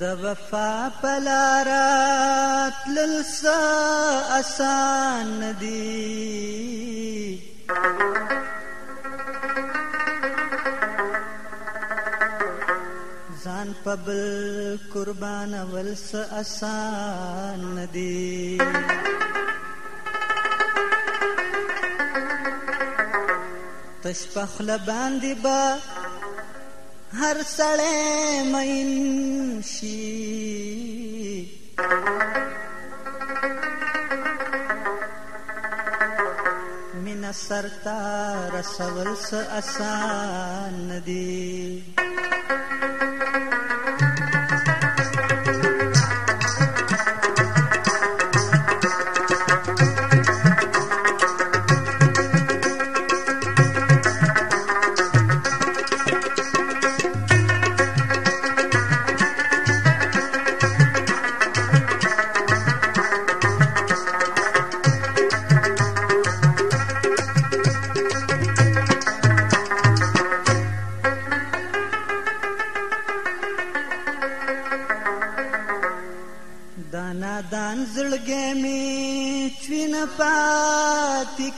د وفا پلارات للسا آسان دی ځان په بل قربان ولس آسان دی تشپخ لباندې با هر سړی مین شي مینا سرتا رسول س آسان دی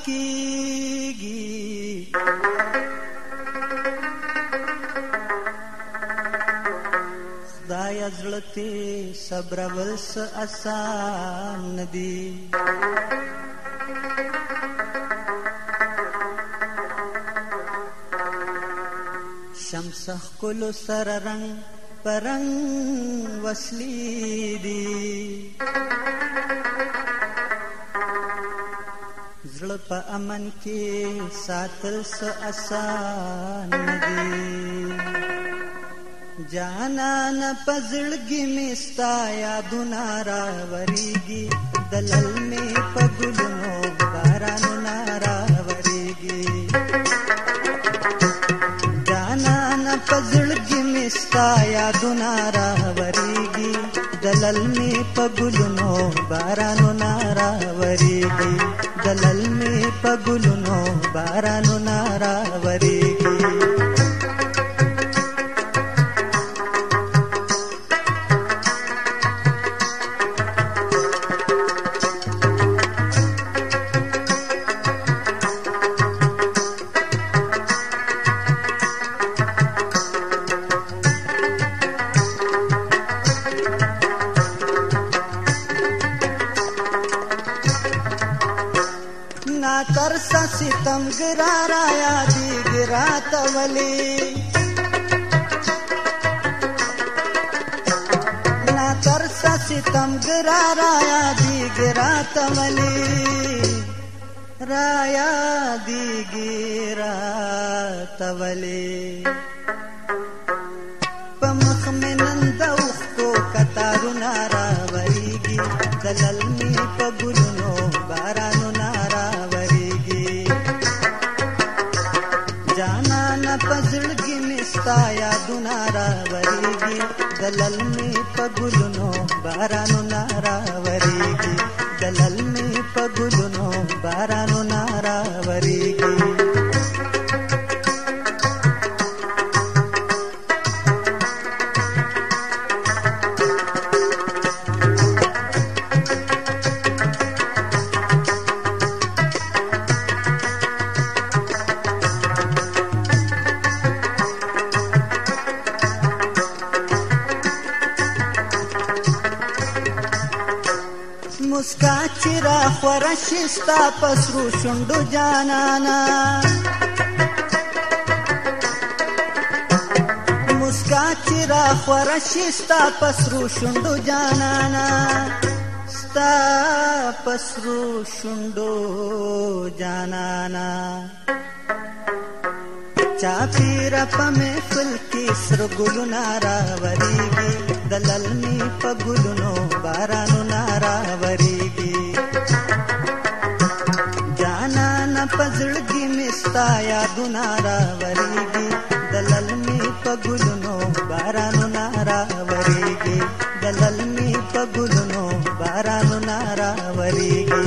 کیږي خدای زړتي صبر وس آسان ندي شمس خلو سر رنگ پرنگ وصلی دی زړه په امن کې ساتل س آسان دي جانا نه پزړګي می ستا یادونه راوريږي دلل می په ګلونو بارانو نه راوريږي جانا نه پزړګي می ستا یادونه راوريږي دلل می په ګلونو بارانو نه راوريږي ¡Bagullo no, barano! کرسا ستم گرا رایا دی گرا تولی نا کرسا ستم گرا رایا دی گرا تولی رایا دی گرا تولی پمخ منن دو ನಾರಾವರಿಗೆ ದಲಲ್ಮೆ ಪಗುಲು ನೋ ಬಾರಾನು ನಾರಾವರಿಗೆ ದಲಲ್ಮೆ ಪಗುಲು ನೋ ಬಾರಾನು مسکا چې را خوره شي ستا په سرو شونډو جانانا مسکا چې را خوره شي ستا په سرو شونډو جانانا ستا په سرو شونډو جانانا چا پیر په محفل کې سر ګلو نارا وریږي دلل می په ګلونو بارانو نارا وریږي کې مستا یادونه راوړيږي د للمي په ګلونو بارانونه راوړيږي د للمي په ګلونو بارانونه راوړيږي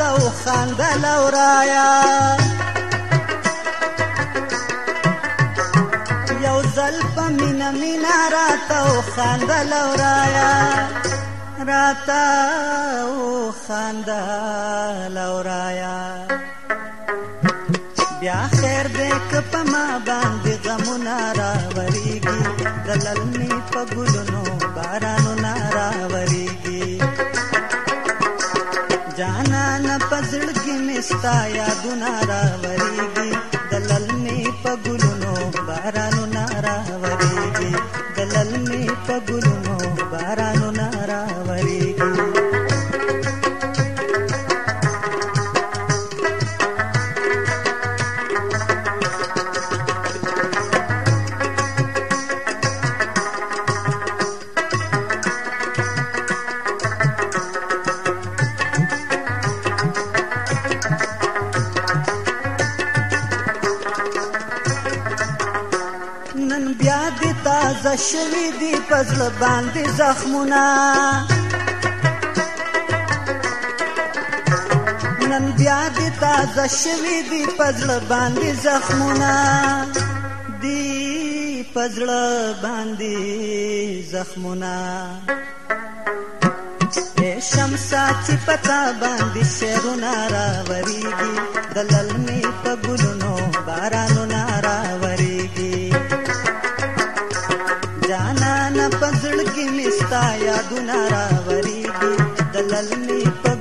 راته وخندل ورایا یو ځل په مینه مینه راته وخندل ورایا راته وخندل ورایا بیا خیر دې که په ما باندې غمونه راوریږي دلل مې په ګلونو جانا پزړ کې مستا یادونه راوړيږي دلل می په ګلونو بارانو ناراوړيږي دلل می په ګلونو شوی دی پزل باندې زخمونه نن بیا دی تازه شوی دی پزل باندې زخمونه دی پزل باندې زخمونه شمسا چې پتا باندې شهرونه راوړي ستا یادونه راغلي دي دلل می په